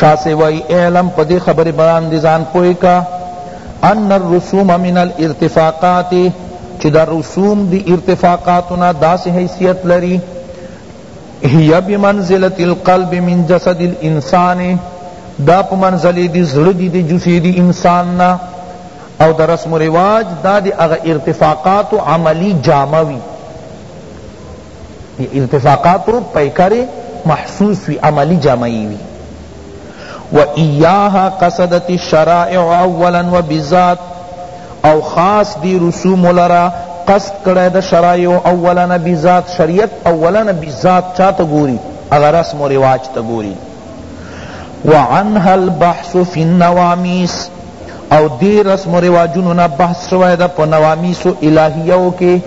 شاه صیب وایی اعلم په دې خبرې باندې ځان پوه که ان الرسوم من الارتفاقات چی دا رسوم دی ارتفاقاتنا داس حیثیت لری هي بمنزلة القلب من جسد الانسان دا په منزله دی زړه دی دی جسه دی انسان نا او دا رسم و رواج دا دی اغا ارتفاقات عملی جاموی دی التفاقاتو پیکر محسوس وی عملی جامعی وی و ایاها قصدت الشرائع اولا و بذات او خاص دی رسوم لرا قصد کرے دا شرائع اولا بذات شریعت اولا بذات چاہتا گوری اگر رسم و رواج تا گوری وعنها البحث فی النوامیس او دی رسم و رواجونو نه بحث شوی ده په نوامیس الهیو کی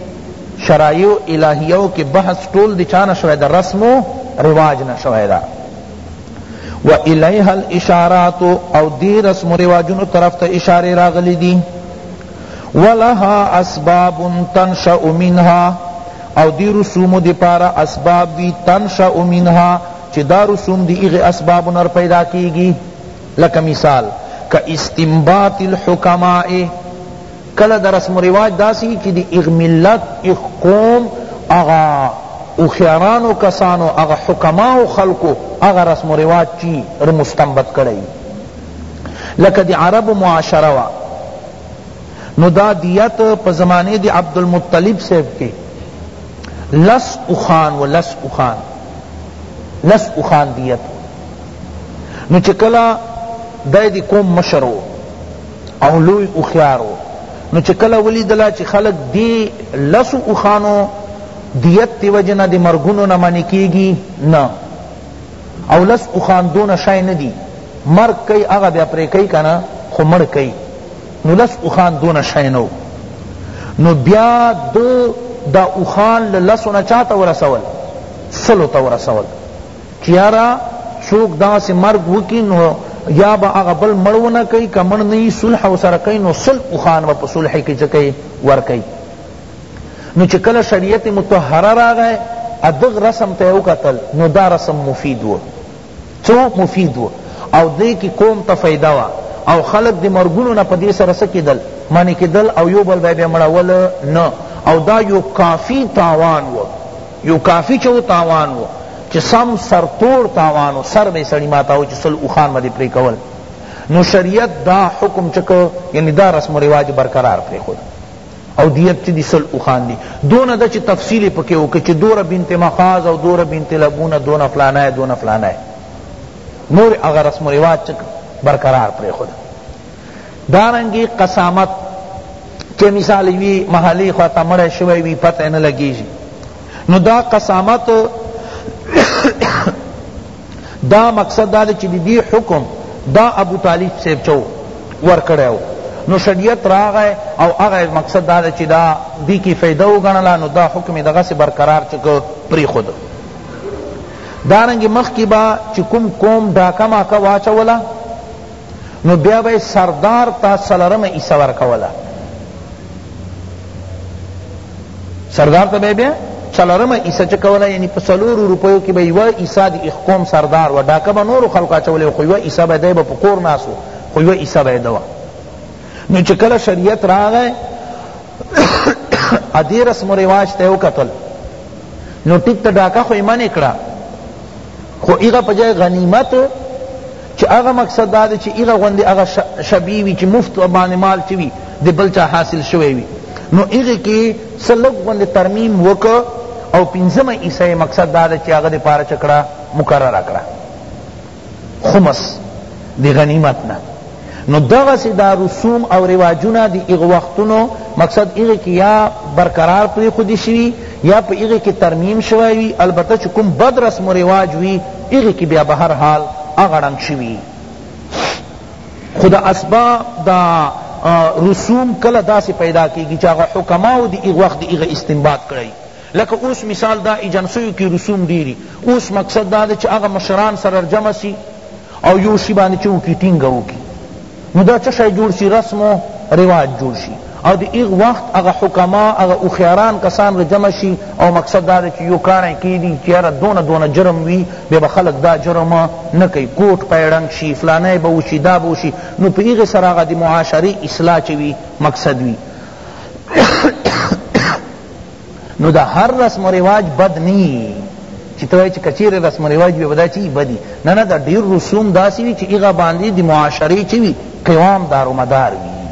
شرایع الهیو کی بحث ټول دی چانه شوی ده رسم و رواج نه شوی ده و الیها الاشارات او دی رسم و رواجونو طرف ته اشاره راغلی دی ولها اسباب تنشأ منها او دی رسوم دی پارا اسباب وی تنشأ منها چی دا رسوم دی اغی اسباب نر پیدا کیگی لکه مثال که استنباط الحکماء کله د رسم و رواج داسی وی چی د ایغ ملت ایغ قوم هغه هوښیارانو کسانو هغه حکماو خلقو هغه رسم و رواج چی مستنبط کړی لکه د عربو معاشره وه نو دا دیت په زمانه د عبدالمطلب صاحب کې لس اوخان و لس اوخان لس اوخان دیت نو چې کله دی د قوم مشر و او لوی هوښیار و نو چې کله ولیدله چې خلک دې لسو اوښانو دیت دی وجه نه د مرګونو نه منع کیږي نه او لس اوښان دونه شی نه دي مرګ کوي هغه بیا پرې کوي که نه خو مړ کوي نو لس اوښان دونه شی نه نو بیا د دا اوښان له لسو نه چا ته ورسول سلو ته ورسول چیاره څوک داسې مرګ وکړي نو یا به هغه بل مړ ونه کوي که مړ نه وي صلح ورسره کوي نو سل اوښان به په صلح کې څه کوي ورکوي نو چې کله شریعت مطهره راغی ادغ رسم ته وکتل نو دا رسم مفید و څو مفید و او دې کې قوم ته فایده وه او خلق دی مرگونو نا پدی سر سکیدل معنی کیدل او یو بل بی مړول نه او دا یو کافی تاوان و یو کافی چه و تاوان و چه سم سر توړ تاوان و سر می سړی ماتا و چه سل اوخان مدی پری کول نو شریعت دا حکم چه که یعنی دا رسم و رواج برقرار پری خود او دیت چی دی سل اوخان دی دون دا چی تفصیل پکی و که چی دور بنت مخاز او دور بنت لبون دون فلانای دون فلانای نور اغا رسم و رواج چی برقرار پری خود دارنګه قسامت که مثال یوی محلی خوا تا مړی شوی وی پته نه لګیږي نو دا قسامت دا مقصد دا چې دی, دی حکم دا ابو طالب صاحب چو ور کړو نو شریعت راغی او هغه مقصد دا چې دا دی کی فائدہ وګڼلا نو دا حکم دغه سے برقرار چکو پری خود دارنګ مخ کی با چې کوم کوم ډاکه ما کا واچولا نو بیا به سردار ته څلورمه حصه ورکوله سردار ته به بیا څلورمه حصه چې کوله یعنی په څلورو روپیو کې به یوه حصه د اخقوم سردار و ډاکه به نورو خلکو اچولی خو یوه حصه به دی به په کور ناست و خو یوه حصه به یې ده وه نو چې کله شریعت راغی ادی رسم و رواج ته وکتل نو ټیک ته ډاکه خو یې منې کړه خو هغه په جای غنیمت چی هغه مقصد دا دی چی هغه غوندی هغه شبی وی چی مفت باندې مال چی وی د بل چا حاصل شوی وی نو هغه کی څه لږ غوندې ترمیم وک او پنځمه حصه مقصد دا دی چی هغه د پاره چکړه مقرره کړه خمس د غنیمت نه نو دغسی دا رسوم او رواجونه دی هغه وختونو مقصد هغه کی یا برقرار پریښودی شوی یا په هغه کی ترمیم شوی وی البته چی کوم بد رسم و رواج وی هغه کی بیا به هر حال هغه ړنګ شوی خو دا اسباب دا رسوم کله داسی پیدا کیږی چی هغه حکماو دی هغه وخت دی هغه استنباط کړی لکه اوس مثال دا ایجنسیو کی رسوم ډیری اوس مقصد دا ده چی هغه مشران سره جمع سی او یو شی باندې چه وکی ټینګ وکی نو دا چه شای جوړ سی رسم و رواج جوړ شی او دی ایغ وقت اغا حکما اغا اخیاران کسان را جمع شی او مقصد دا چی یو کانے کی دی چی یرا دون دون جرم وی بے بخلق دا جرم نکی کوٹ پیڑنگ شی فلانے بوشی دا بوشی نو پی ایغ سر اغا دی معاشری اصلاح چوی مقصد وی نو دا هر رسم و رواج بد نی چی تو چی کچیر رسم و رواج بی بدا چی بدی نه نه دا ډیر رسوم داسی وی چی ایغا باندی دی معاشری چی وی قوام دار و مدار وی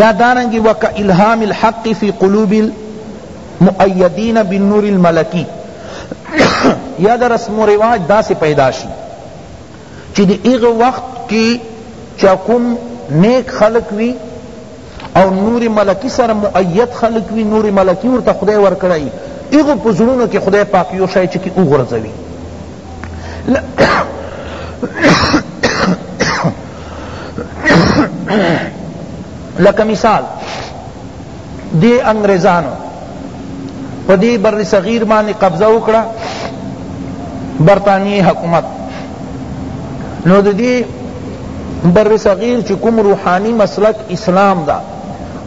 یا دارنگی وک الہام الحق فی قلوب المؤیدین بالنور الملکی یا دا رسم و رواج دا سے پیدا شی چی دی ایغ وقت کی چکم نیک خلق وی او نور ملکی سره مؤید خلق وی نور ملکی ورته خدای ورکړی ایغو په زړونو کې خدای پاک یو شای چکی وغورځوي لکه مثال دی انګریزانو په دې بر صغیر باندې قبضه وکړه برطانیې حکومت نو د دې بر صغیر چې کوم روحانی مسلک اسلام دا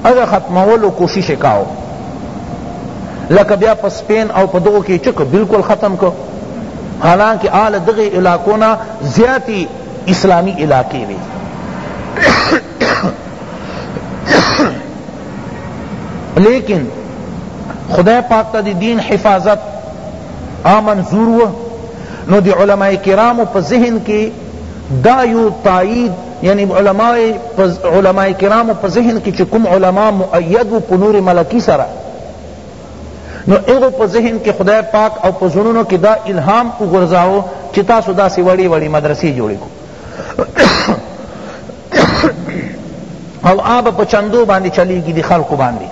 هغه ختمولو کوشش کاو لکه بیا په سپین او په دغو کې چکو بالکل ختم کو حالانکه آل دغه علاقونه زیاتی اسلامی علاقې وي لیکن خدای پاک ته د دین حفاظت آ منظور و نو د علماء کرامو په ذهن کې دا یو تایید یعنی علماء علماء کرامو په ذهن کې چې کوم علما مؤید و په نور ملکی سره نو ایغو په ذهن کې خدای پاک او په زړونو کې دا الهام وګرځاو چې تاسو داسې وړې وړې مدرسې جوړې کو او آب په چندو باندې چلیږي د خلقو باندې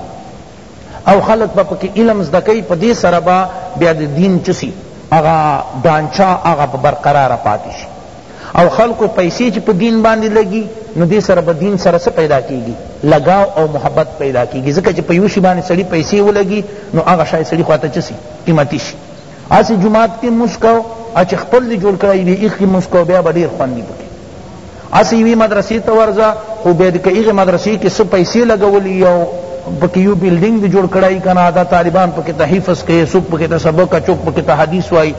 او خلق په پکې علم زده کوي په دې سره به بیا د دین چسی هغه ډانچا هغه په برقراره پاتې شي او خلقو پیسې چې په دین باندې لګي نو دې سره به دین سره څه پیدا کیږي لگاو او محبت پیدا کیږي ځکه چې په یو شي باندې سړي پیسې ولګي نو هغه شای سړي خواته چسی قیمتي شي هسی جماعت کی مونځ کوه او چې خپل دې جوړ کړی وي هغه کې مونځ کوه بیا به ډېر خوند وي پکې هسې یوې مدرسې ته ورځه خو بیا دې که هغې مدرسې کې څه پیسې لګولي او پکې یو بلډینګ دې جوړ کړی که نه دا طالبان پکې ته حفظ کوي څوک پکې ته سبق څوک پکې ته حدیث وایي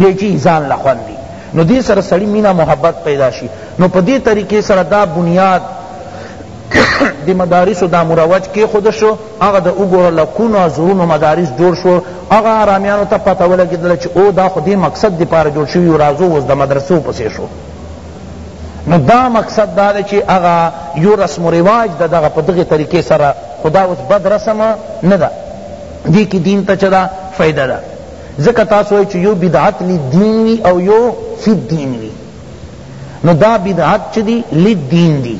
دې چی ځان له خوند دي نو دې سره سړی مینه محبت پیدا شي نو په دې طریقې سره دا بنیاد دی مدارس دا مروج کې خود شو هغه د وګوره لکونو او زرونو مدارس جوړ شو هغه حرامیانو ته پته ولګېدله چې او دا خو دې مقصد دپاره جوړ شوي یو راځو اوس د مدرسو پسې شو نو دا مقصد دا دی چې هغه یو رسم و رواج د دغه په دغې طریقې سره خو دا اوس بد رسم نه ده دې کې دین ته چې دا فایده ده ځکه تاسو وایئ چې یو بدعت لدین وي او یو فی الدین وي نو دا بدعت چه دی لدین دی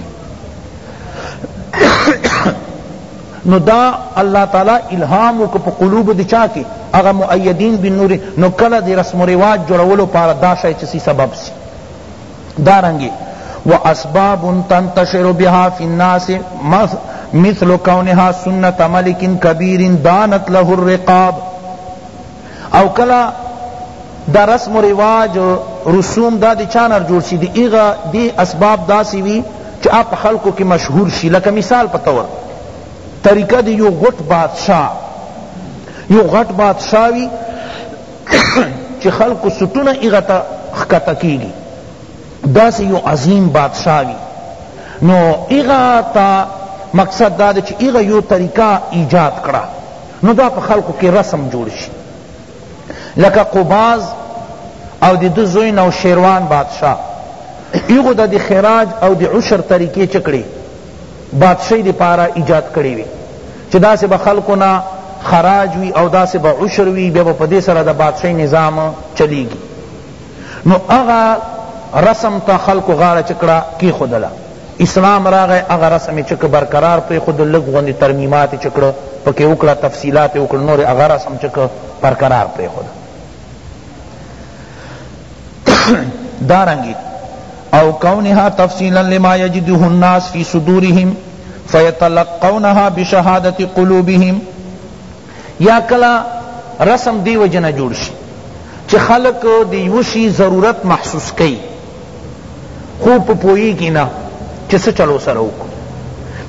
نو دا اللہ تعالی الہام وک په قلوب د چا کې هغه مؤیدین بالنور نو کله د رسم و رواج جوړولو پاره دا شی چې سبب سی دا رنګي واسباب تنتشر بها فی الناس مثل کونها سنت ملک کبیر دانت له الرقاب او کلا دا رسم و رواج رسوم دا دی چا نه جوړ شي دی ایغه دی اسباب داسی وی چی اپ خلقو کی مشهور شي لکه مثال په طور طریقه دی یو غټ بادشاہ یو غټ بادشاہ وی چی خلقو سټونه ایغه تا خکتا کیږي داسی یو عظیم بادشاہ وی نو ایغه تا مقصد دا دی چی ایغه یو طریقه ایجاد کړه نو دا په خلقو کی رسم جوړ شي لکه قباز او د ده زوی نوشیروان بادشاه ایغو د د خراج او د عشر طریقې چکړي بادشاہی دی پارا ایجاد کړی وی چې داسې به خلکو نه خراج وی او داسې به عشر وی بیا به په دې سره د بادشاہی نظام چلیږي نو هغه رسم ته خلکو غاړه چکړه کیښودله اسلام راغی هغه رسم یې چه که برقرار پریښود لږ غوندې ترمیمات یې چه کړه پکې وکړه تفصیلات یې وکړه نور هغه رسم چه که برقرار پریښود دارنګې او کونها تفصیلا لما یجده الناس فی صدورهم فیتلقونها بشهادت قلوبهم یا کله رسم دی وجه نه جوړ شي چه خلق د یو شي ضرورت محسوس کړي خو په پوهیږي نه چه څه چلو سره وکړو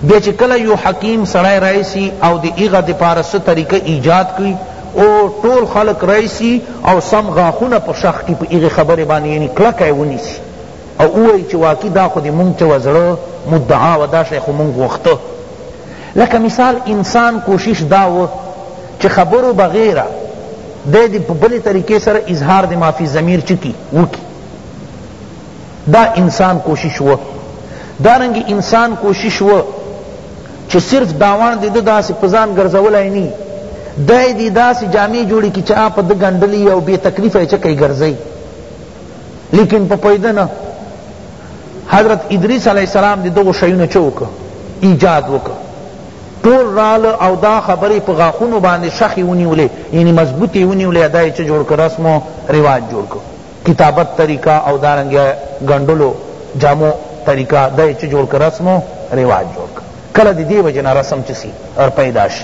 بیا چې کله یو حکیم سړی رئیسی او د ایغه د پاره څه طریقه ایجاد کړي او ټول خلق رئیسی او سم غاخونه په شخ کې په ایغه خبره باندې یعنی کلکه ونیسی او وای چې واقعي دا خو د مونږ چې وزړه مدعا و دا شیخ مونږ وخته لکه مثال انسان کوشش دا و چه خبرو بغیره دی دی په بلی طریقې سره اظهار دی مافی ضمیر چه کی وکی دا انسان کوشش و دارنگی انسان کوشش و چه صرف داوان دی دا سی پزان گرزولائی نی دای دی دا سی جامعی جوڑی کی چا پا دا گندلی او بی تکلیف ہے چا کئی گرزئی لیکن په پویده نه حضرت ادریس علیہ السلام دی دو شیونه چوک ایجاد وک ټول رال او دا خبری په غاخونو باندې شخی ونیولې یعنی مضبوطی ونیولې ادای چې جوړ کړ رسم او رواج جوړ کړ کتابت طریقہ او دارنګ غندلو جامو طریقہ دای چې جوړ کړ رسم او رواج جوړ کړ کله دی وجنا رسم چسی اور پیداش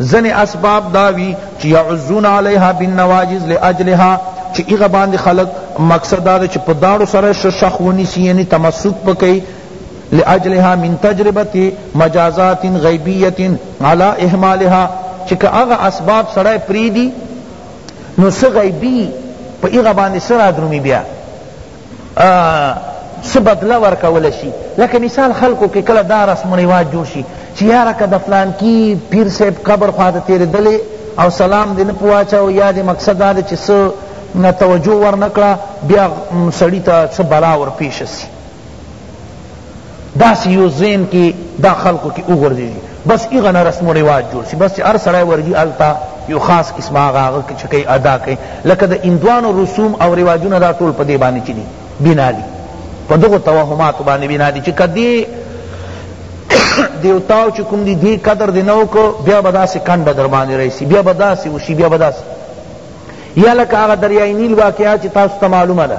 ځنی اسباب دا وی چی یعضون علیها بالنواجذ لاجلها چی هغه باندی خلق مقصد دا چی په داړو سره ښه شخ ونیسی یعنی تمسک په کئی لاجلها من تجربة مجازات غیبیة علی اهمالها چی که هغه اسباب سړی پریدی نو څه غیبی په هغه باندی څه رادرومی بیا څه بدله ورکول شي لکه مثال خلکو کې کله دا رسم و رواج جوړ شي چې یاره که د فلانکي پیر صاحب قبر خوا ته تېرېدلې او سلام دې نه په واچاو یا دې مقصد دا دی چې څه توجه ورنکړه بیا سړی ته څه بلا ورپېښه سي داسې یو ذهن کې دا خلکو کې وګرځي بس ایغه نه رسم و رواج جوړ شي بس هر سړی ورځي هلته یو خاص قسم هغه هغه چې کوي ادا کوي لکه د هندوانو رسوم او رواجونه دا ټول په دې باندې چې دي بنا دي په دغو توهماتو باندې بنا دي چې که دې دیوتاو چې کوم دي دې قدر دې نه وکړو بیا به داسې کنډه در باندې راشي بیا به داسې وشي بیا به داسې یا لکه هغه دریای نیل واقعه چې تاسو ته معلومه ده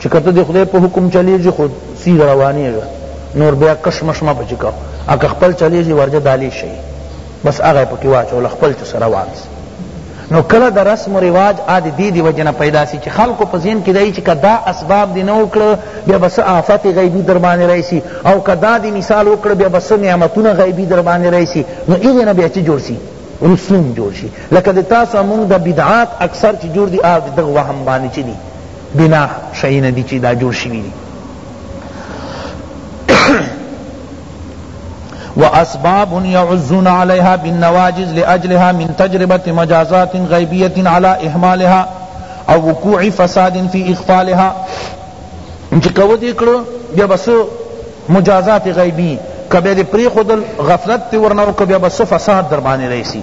چی که ته د خدای په حکم چلیږي خو سیده روانیږه نور بیا کش مش مه پچی کوه او که خپل چلیږي ورجه دالی شی بس هغه پکې واچوله خپل چس روان سی نو کله د رسم و رواج آد دی دی وجه نه پیدا سی چی خلقو په ذهن کې دی چې که دا اسباب دی نه وکړه بیا بس آفت غیبی در باندې رئیسی او که دا دی مثال وکړه بیا بس نعمتونه غیبی در باندې رئیسی نو ایغه نه بیا چی جوړ سی رسوم جوړ شي لکه د تاسو مونږ د بدعات اکثر چې جوړ دي آ دغه وهم باندې چې دي بنا شی نه دی چی دا جوړ شوی دی واسباب يعزون عليها بالنواجز لاجلها من تجربه مجازات غيبيه على اهمالها او وقوع فساد في اغفالها چې کو دې کړو بیا بس مجازات غیبی کبه دې پری خودل غفلت ورنو کبه بس فساد در باندې رئیسی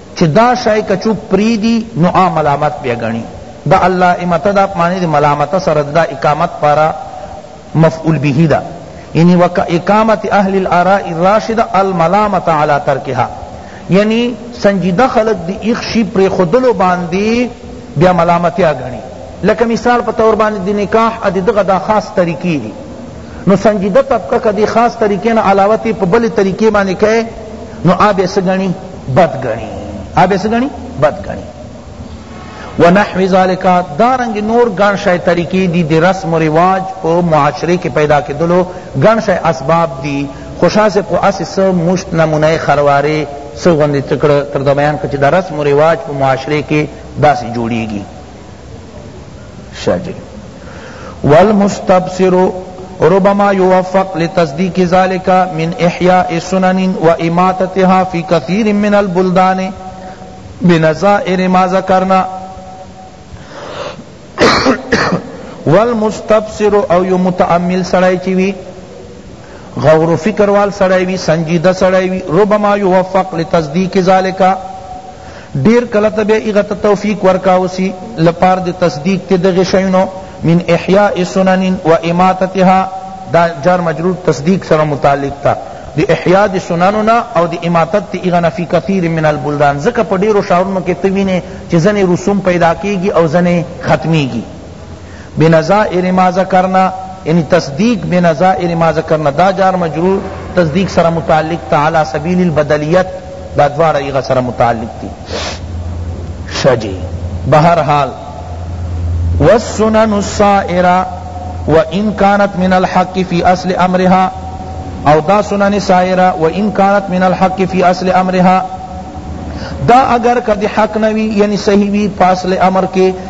چی دا شای که چوک پریدی نو آ ملامت بیا ګڼی دا الله امته دا په معنی دی ملامته سره ده دا اقامت پارا مفعول به ده یعنی وکاقامت اهل الاراء الراشدة الملامة علی ترکها یعنی سنجیدہ خلق دی ایخ شی پریخودلو باندی بیا ملامتیا ګڼی لکه مثال په طور باندې د نکاح ا دغه دا خاص طریقې دي نو سنجیده طبقه کدی خاص طریقې نه علاوه تی په بل طریقې باندې کئ نو آب سګنی بد گنی آبی سگنی بد گنی و نحو ذالکا دارنگ نور گن شای طریقی دی دی رسم و رواج پا معاشرے کے پیدا کے دلو گن شای اسباب دی خوشا سے پا اسی سو مشت نمونہ خروارے سو غندی تکڑ تردو بیان کچھ دا رسم و رواج پا معاشرے کے دا سی جوڑی گی شاہ جی والمستبصر ربما يوفق لتصديق ذلك من احياء السنن واماتتها في كثير من البلدان بنظائر ما ذکرنا والمستبصر او یو متعمل سړی چې وي غور و فکر وال سړی وی سنجیده سړی وی ربما یوفق لتصدیق ذلک ډیر کله ته به هغه ته توفیق ورکاو سی لپاره د تصدیق ته دغه شینو من احیاء سنن و اماتتها دا جار مجرور تصدیق سره متعلق تا دی احیاء دی سننو نا او دی اماتت تی اغنا فی کثیر من البلدان زکا پا دیرو شعرونو کی توینے چی زنی رسوم پیدا کیگی او زنی ختمیگی بنظائر ما ذکرنا یعنی تصدیق بنظائر ما ذکرنا دا جار مجرور تصدیق سره متعلق تا علی سبیل البدلیت دا دواړه هغه سره متعلق دی شه جی بهر حال والسنن السائره وان كانت من الحق في اصل امرها او دا سنن سائره وان كانت من الحق في اصل امرها دا اگر کدی حق نوی یعنی صحیح وی پاسل امر کے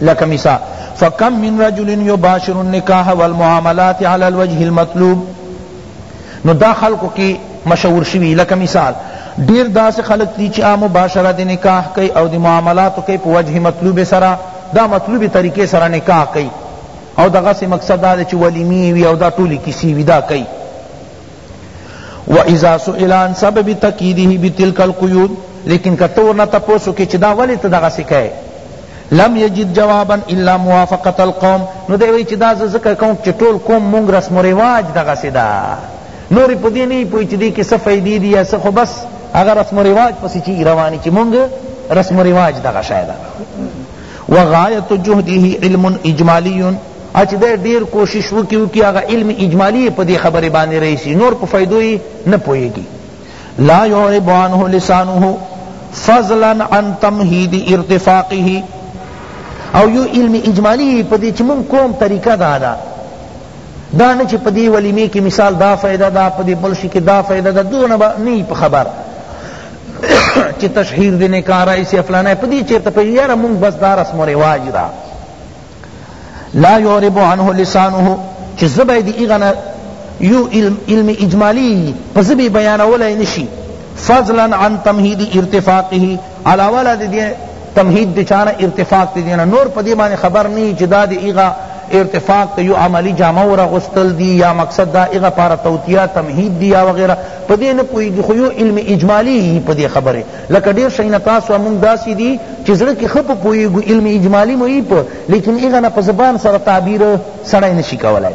لکه مثال فکم من رجل یباشر النکاح والمعاملات علی الوجه المطلوب نو دا خلقو کی مشهور شوی لکه مثال ډیر داس خلق دی چی مباشره دی نکاح کئی او دی معاملات کئی په وجه مطلوب سرا دا مطلوب طریقے سرا نکاح کئی او دغه سی مقصد دا چی ولیمی وی او دا ټولی کسی وی دا کئی واذا سئل عن سبب تقییده بتلک القیود لیکن کته ورنه تاسو کې چې دا ولی ته دغه سکه لم یجد جوابا الا موافقت القوم نو دی وی چې دا زکه کوم چې ټول قوم مونږ رسم و رواج دغه سدا نور په دې نه پوی چې دې کې څه فائدې دي یا څه خو بس هغه رسم و رواج پسې چې رواني چې مونږ رسم و رواج دغه شایدا وغایت جهده علم اجمالی او چی دی ډیر کوشش وکی وکی هغه علم اجمالی په دی خبری باندی رئیسی نور په فائدو یی نه پوهیږی لا یعرب عنه لسانه فضلا عن تمهید ارتفاقه او یو علم اجمالی په دی چی من کوم طریقه دادا دا نه چی په دی ولیمی کی مثال دا فائدہ دا په دی بلشی کی دا فائدہ دا دونه با نی په خبر چی تشهیر دی نه کارا ایسی افلانه پدی چیرته په یاره مونږ بس دا رسم و رواج دا لا یعرب عنه لسانه چی زبای دی ایغنا یو علم, علم اجمالی پزبی بیانولای نشی فضلا عن تمهید ارتفاقه علاوه لا دی تمهید د چا نه ارتفاق ته دی نه نور په دې باندې خبر نه یي چې دا د هغه ارتفاق ته یو عملی جامه ورغوستل دی یا مقصد دا هغه پاره توطیه تمهید دی یا وغیره په دې نه پوهېږي خو یو علم اجمالي یي په دې خبرې لکه ډېر شیونه تاسو مونږ داسې دي چې زړه کې ښه په پوهېږو علم اجمالي مو یي په لیکن هغه نه په زبان سره تعبیر سړی نشي کولای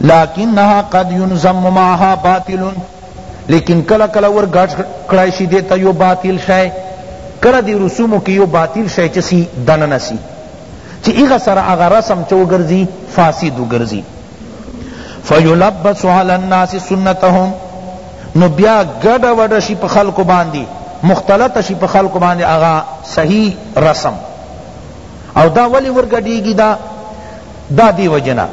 لکنها قد ينضم معها باطل لیکن کله کله ور ګډ کړای شي دیتا یو باطل شای کله دی رسومو کې یو باطل شای چې سی دننه سی چې هغه سره هغه رسم چې وګرځي فاسد وګرځي فیلبس علی الناس سنتهم نو بیا ګډه وډه شي په خلکو باندې مختلط شي په خلکو باندې هغه صحیح رسم او دا ولی ورګډیږي دا دا دی وجه نه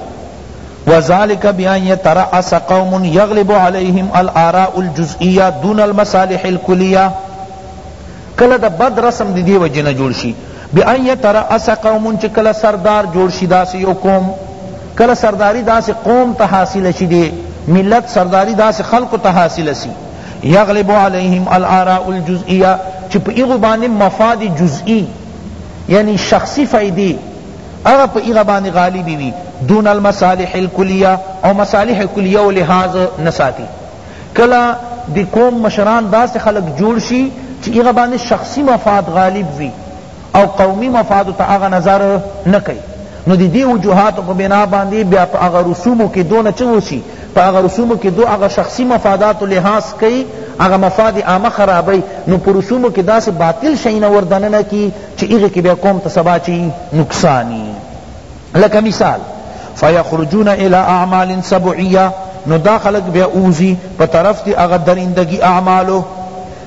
وذلک بان یترأس قوم یغلب علیهم الآراء الجزئیہ دون المصالح الکلیہ کله دا بد رسم دی دی وجه نه جوړ شي بان یترأس قوم چې کله سردار جوړ شي داسې یو قوم کله سرداری داسې قوم ته حاصل شي دی ملت سرداری داسې خلق ته حاصل شي یغلب علیهم الآراء الجزئیہ چپ ایغو باندې مفاد جزئی یعنی شخصی فائدی هغه په هغه باندې غالبې وي دون المصالح الکلیه او مصالح کلیه و لحاظ نه ساتي کله د قوم مشران داسې خلق جوړ شي چې هغه باندې شخصي مفاد غالب وي او قومي مفاد ته هغه نظر نه کوي نو دی دی وجوهات په بنا باندې بیا په هغه رسومو کې دونه چه وشي په هغه رسومو کې دو هغه شخصي مفادات لحاظ کوي هغه مفاد عامه خرابوي نو په رسومو کې داسې باطل شیونه وردننه کی چی هغی کی بیا قوم ته سبا چی نقصانی لکه مثال فیخرجون الی اعمال سبعیه نو دا خلق بیا اوزی پا طرف دی اغا درندگی اعمالو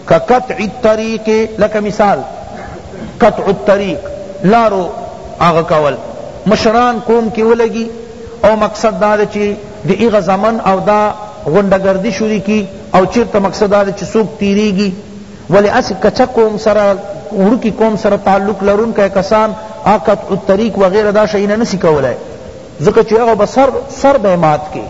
کا قطع الطریق لکا مثال قطع الطریق لارو اغا کول مشران قوم کی ولگی او مقصد دا دے چی دی ایغا زمن او دا غنڈگردی شوری کی او چیر تا مقصد دا دے چی سوک تیریگی ولی اسی کچه قوم سره وړوکی قوم سره تعلق لرونکی کسان قطع الطریق وغیره دا شیونه نسی کولای ځکه چې هغه به سر سر به مات کی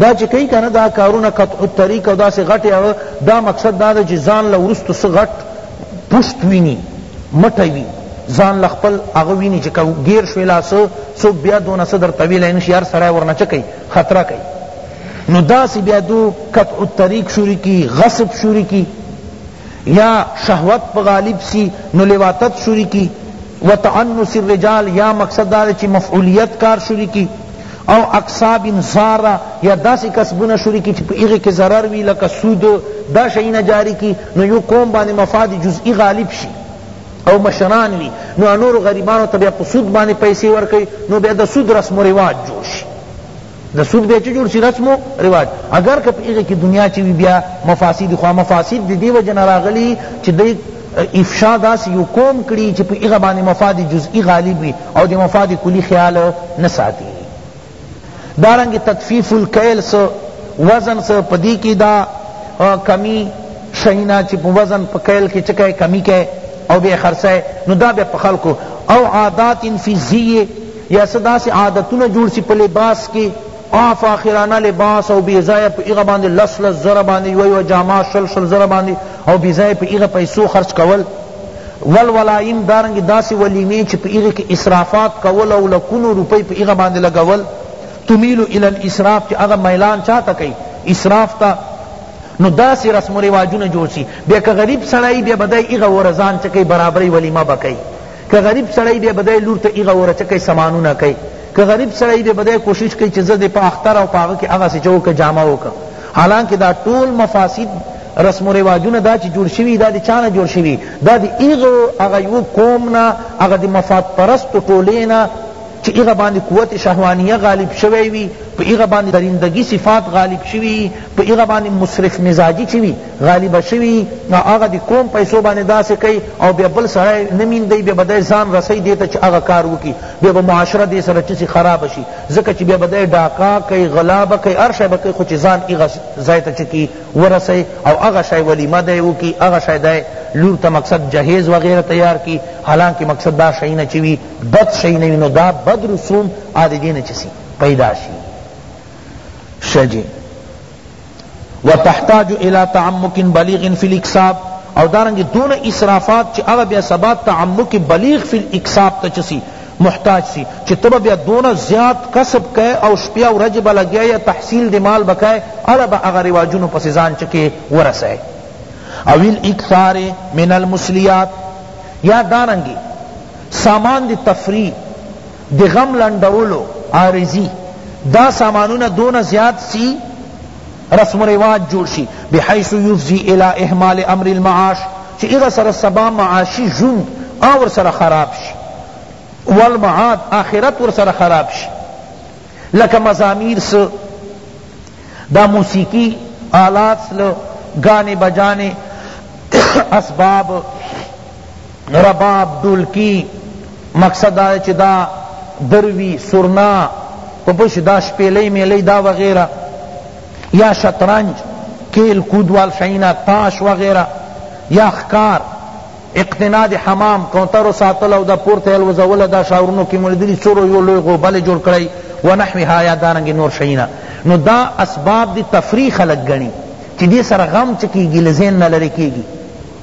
دا چې کوي کنه دا کارونه قطع الطریق او داسې غټې هغه دا مقصد دا ده چې ځان له وروسته څه غټ پشت ویني مټه وي ځان له خپل هغه ویني چې که ګیر شوې لا څه څوک بیا دونه څه درته ویلی نه شي هر سړی ورنه چه کوي خطره کئی نو داسی بیا دو قطع الطریق شروع کی غصب شروع کی یا شہوت پا غالب سی نو لواطت شروع کی و تعنس الرجال یا مقصد دا چی مفعولیت کار شروع کی او اقصاب زارا یا داسی کسبونه شروع کی چی پا ایغی کی ضرر وی لکه سود دا شئینا جاری کی نو یو قوم بانی مفاد جزئی غالب شی او مشران وی نو نور غریبانو ته بیا په سود باندې پیسې ورکوي نو بیا د سود رسم و رواج جوړ شي د سود بیا چې جوړ شي رسم و رواج اگر که په هغه کې دنیا چې وي بیا مفاسد خو مفاسد د دې وجه نه راغلي چې دوی افشا داس یو قوم کړي چې په هغه باندې مفاد جزئی غالب وي او د مفاد کلی خیال نه ساتي دارنګ تطفیف الکیل سو وزن سو پدی کی دا کمی شینا چی په وزن په کیل کی چکه کمی که او بے خرسه نو دا بے پخلکو او عادات فی زیه یا صدا سے عادتونه جوړ سی په لباس کی آف آخرانه لباس او بیزای په ایغه باندې لس لس زره باندې یو یو جامه شل شل زره باندې او بیزای په ایغه پیسو خرج کول والولایم دارنګه داسی ولیمې چی په هغی کی اسرافات کول او لکونو روپۍ په هغه باندې لګول تمیل الی الاسراف چی هغه میلان چاته کئ اسراف ته نو داسی رسم و رواجونه جوړ شي بیا که غریب سړی بیا بدای هغه ورزان چکه برابری ولیمه بکئ که غریب سړی بیا بدای لور ته هغه ورچکه سامانونه کئ که غریب سړی بیا بدای کوشش کئ چې زه دې په اختر او پاغه کې هغه سې چوکه جامه وکړه حالانکه دا ټول مفاسد رسم و رواجونه دا چی جوړ شوی دا دی چا نه جوړ شوی دا دی ایغو هغه یو قوم نه هغه دی مفاد پرست ټولی نه چی ایغه باندې قوت شهوانیه غالب شوی وی په ایغه باندې درندگی صفات غالب شوی په ایغه باندې مصرف مزاجی چی وی غالب شوی نو هغه دی قوم پیسو باندې داسې کوي او بیا بل سره نمیندی بیا بدای ځان رسی دیته چی هغه کار وکی بیا به معاشره دی سره چسی خراب شي ځکه چی بیا بدای ډاکا کوي غلا به کوي هر شی به کوي خو چی ځان ایغه ځای ته چکی ورسئ او هغه شی ولیمه دی وکی هغه شی دی لور ته مقصد جهیز وغیره تیار کی حالانکه مقصد دا شیونه چی وی بد شیونه وی نو دا بد رسوم آ دی دینه چسی پیدا شی شجی وتحتاج الى تعمق بلیغ فی الاکساب او دارنگی دون اسرافات چی اغا بیا سبا تعمق بلیغ فی الاکساب تا چسی محتاج سی چی ته به بیا دونه زیات کسب کئ او شپی او ورځی به لګیا یی تحصیل د مال به کئ اړه به هغه رواجونو پسی ځان چکی ورسئ او الاکثار من المسلیات یا دارنګی سامان د تفریح د غم لنډولو عارضی دا سامانونه دونه زیات سی رسم و رواج جوړ شي بحيث يفضي الي اهمال امر المعاش چی اغه سره سبا معاشی ژوند آ ورسره خراب شي والمعاد آخرت ورسره خراب شي لکه مزامیر س دا موسیقی آلات سل گانے بجانے اسباب رباب، ډولکی، مقصد دا دی چی دا دروی، سرنا، په پوه شوی دا شپیلی میلی دا وغیره یا شطرنج، کیل کود وال شیونه تاش وغیره یا ښکار اقتناء د حمام کوترو ساتل او دا پورته الوزول دا شاورونو کی مو لیدلی سرو یو لوی غوبل جوړ کړی ونحوها یا دارنګ نور شینا نو دا اسباب دی تفریح خلق گنی چی دی سر غم چکیگی لزین نلری کیگی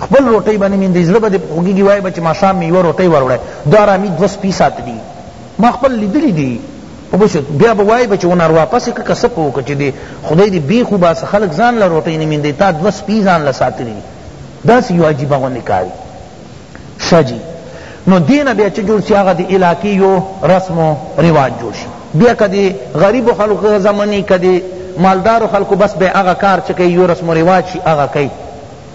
خپل روټۍ به نه میندی زړه به دې خوږیږي وایې به چې ماښام مې یوه روټۍ وروړی دا رامي دوه سپي ساتلي ما خپل لیدلي دي پوه شو بیا به وایې به چې ونار واپس یې کړه که څه په وکړه چې دې خدای دې بیخ وباسه خلک ځان له روټۍ نه میندی تا دوه سپي ځان له ساتلي دي داسې یو عجیبه غوندې کار وي ښه جي نو دینه بیا چې جوړ شي هغه د علاقې یو رسم و رواج جوړ شي بیا که د غریبو خلکو زمنې که د مالدارو خلکو بس به هغه کار چې کوي یو رسم و رواج شي هغه کوي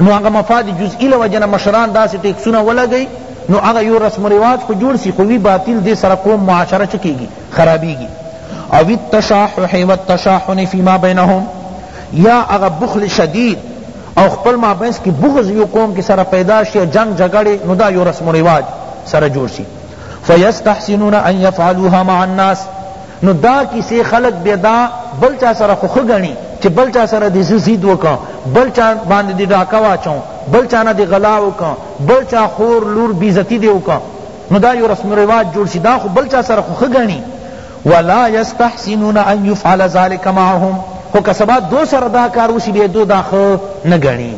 نو هغه مفاد جزئی له وجه نه مشران داسی ټیکسونه ولګی نو هغه یو رسم و رواج خو جوړ سی خو وی باطل دی سره قوم معاشره چه کیږی خرابیږی او التشاحح و التشاحن فیما بینهم یا هغه بخل شدید او خپل مابینس کی بغض یو قوم کی سره پیدا شی او جنگ جګړه نو دا یو رسم و رواج سره جوړ سی فیستحسنون ان یفعلوها مع الناس نو دا کیسې خلق بیا دا بل چا سره خو ښه ګڼي چې بل چا سره دې زه زید وکړم بل چا باندې دې ډاکه واچوم بل چا نه دې غلا وکړم بل چا خور لور بیزتی دې وکړم نو دا یو رسم رواج جوړ شي دا خو بل چا سره خو ښه ګڼي ولا یستحسنون ان یفعل ذلک معهم خو که سبا دو سره دا کار وشي بیا دو دا ښه نه ګڼي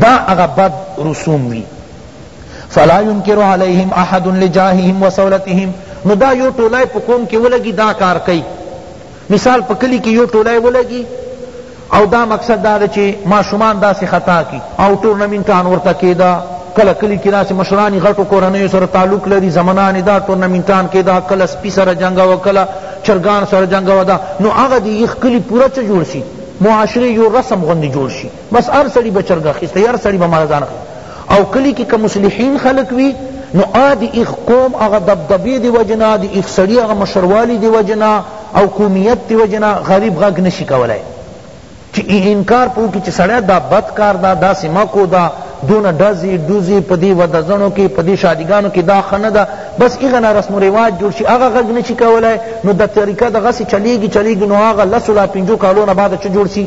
دا هغه بد رسوم وي فلا ينکر علیهم احد لجاههم وسولتهم نو دا یو ټولای په قوم کې ولګي دا کار کوي مثال په کلی کې یو ټولای ولګي او دا مقصد دا چې ماشومان داسې خطا کی او ټورنمنټان ورته کېده کله کلی کې داسې مشرانی غټو کورنیو سره تعلق لري زمنان دا ټورنمنټان کې دا کله سپی سره جنگ او کله چرګان سره جنگ ودا نو هغه دی یخ کلی پورا چ جوړ شي معاشره یو رسم غوندي جوړ شي بس هر سړی به چرګ اخیستی هر سړی به مال ځان اخیستی او کلی کی که مصلحین خلق وی نو آ دی ایخ قوم اغا دبدبی دی وجنا دی ایخ سڑی اغا مشروالی دی وجنا او قومیت دی وجنا غریب غگ نشی کولای چی ای انکار پو کی چی سڑی دا بد کار دا دا سی مکو دا دون ڈزی ڈوزی پدی ودزنو کی پدی شادیگانو کی دا خنه دا بس ایغنا رسم و رواج جوړ شي اغا غگ نشی کولای نو دا طریقه دا غسی چلیگی چلیگی نو اغا لسو لا پنجو کالون بعد چه جوړ شي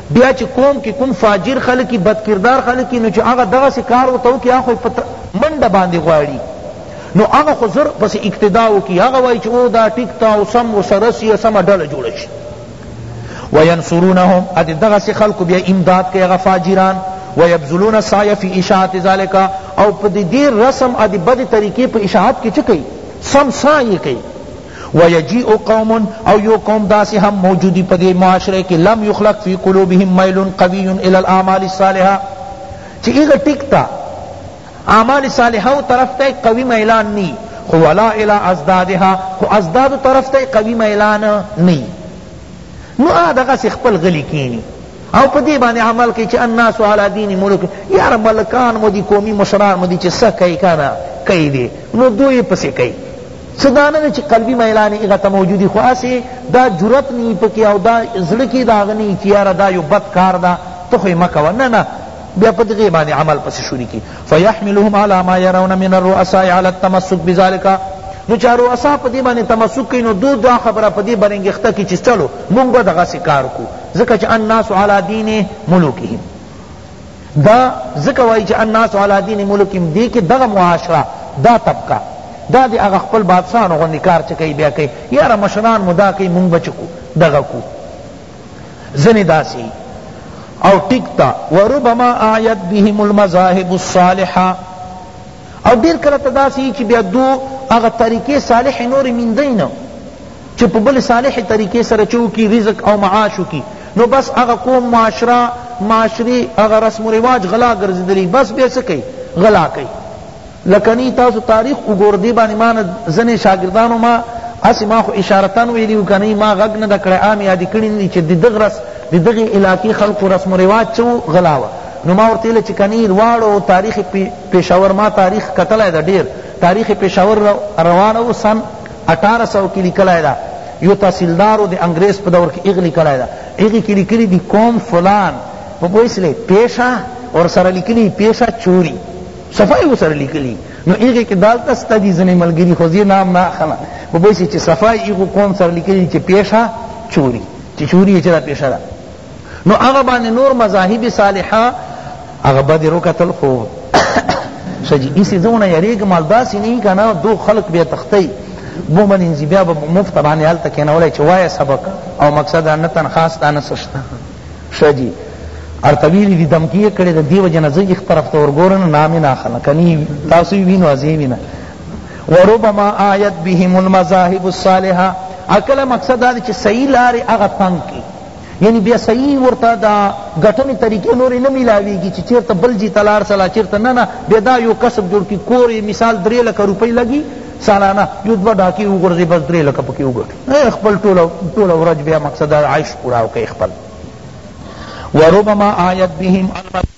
بیا چی قوم کی کوم فاجر خلک وی بد کردار خلک وی نو چی هغه دغسی کار ورته وکی هغه خو په منډه باندی غواړی نو هغه خو زر پسی اقتدا وکی هغه وایی چی او دا ټیک تا او سم ورسره سی سمه ډله جوړه شی وینصرونهم ادی دغسی خلکو بیا امداد کئی هغه فاجران ويبذلون السعي في اشاعت ذلك او پدی دی رسم ادی بد طریقے په اشاعت کی چکی سم سعی کئی و یجیء قوم او یو قوم داسی هم موجود وی پدی معاشرہ کی لم یخلق فی قلوبهم میل قوی الی الاعمال الصالحہ چی ایغا ٹک تا اعمال صالحہ طرف تا ایک قوی میلان نی خو ولا الی اضدادها خو اضداد طرف تا ایک قوی میلان نی نو آ دغسی خپل غلی کینی او په دې باندې عمل کوي چې الناس علی دین ملک یار ملکان مو دي قومي مشران مو دي چې څه کوي کنه کوي دي نو دوی پسې کوي څه دا نه ده چی قلبی میلان یی هغه ته موجود وی خو هسی دا جرات نه وی پکی او دا زړه کی د هغه نه وی چی یاره دا یو بد کار ده ته خو یی مه کوه نه نه بیا په دغی باندی عمل پسی شروع کی فیحملهم علی ما یرون من الرؤساء علی التمسک بذلک نو چا رؤسا په دې باندې تمسک کینو دو دا خبره په دې برنګښته کی چې چلو مونږ به دغه سکار کو ځکه چې الناس علی دین ملوکهم دا ځکه وایی چی الناس علی دین ملکهم دی کی دغه معاشره دا طبقه دا دی هغه خپل بادشاهانو غوندی کار چه کوي بیا کوي یاره مشران مو دا کوي مونږ به چه کو دغه کو ځنې داسې او ټیک تا وربما اعید بهم المذاهب الصالحه او ډیر کله ته داسی یی چی بیا دو هغه طریقی صالح نوری میندی نه چی په بل صالح طریقی سره چه وکی رزق او معاش وکی نو بس هغه قوم معاشره معاشری هغه رسم و رواج غلا ګرځیدلی بس بیا څه کئی غلا کئی لکه نی تاسو تاریخ وګور دی باندې ما ځنې شاګردانو ما اسی ما خو اشارتن ویلیو کنی ما غږ نه دکړه عام یادی کړی نه چې د دغرس د دغه علاقې خلکو رسم و رواج چو غلاوه نو ما ورته ویل چې کني واړو تاریخ پېښور ما تاریخ کتلی ده ډېر تاریخ پېښور رواړو سن اټاره سوه کې لیکلی ده یو تحصیلدارو د انګریز په دور کې هغه لیکلی ده هغې کې لیکلي دي قوم فلان په پوه شلې پیشه ورسره لیکلي پیشه چوری صفای و سر لیکلی نو ایغه کې دالته ستا دي ځنې ملګری خو زی نام نه اخلا په بوسی چې صفای ایغه قوم سر لیکلی چې پیشه چوری چې چوری چې دا پیشه ده نو هغه باندې نور مذاهب صالحه هغه بدې روکتل خو شجی اسی زونه یریګ مال داسې نه کنه دو خلق بیا تختی بو من انزی بیا به مفت باندې حالت کې نه ولای چې وای سبق او مقصد نه تن خاص تا نه سشتا شجی ارتویل دی دمکی کړي د دیو جن زې یخ طرف ته ورګورن نام نه خلا کني تاسو وینو ازی وینا وربما آیت بهم المذاهب الصالحه اکل مقصد دا چې صحیح لار هغه تنگ کی یعنی بیا صحیح ورته دا ګټنې طریقې نورې نه ملاویږي چې چیرته بل ځای ته لاړ سلا چیرته نه نه بیا دا یو کسب جوړ کی کور یې مثال درې لکه روپۍ لګي سالانه یو دوه ډاکې وغورځي بس درې لکه پکې وګټي خپل ټوله ټوله ورځ بیا مقصد عیش پوراو کوي خپل وربما آیت بهم الملائکه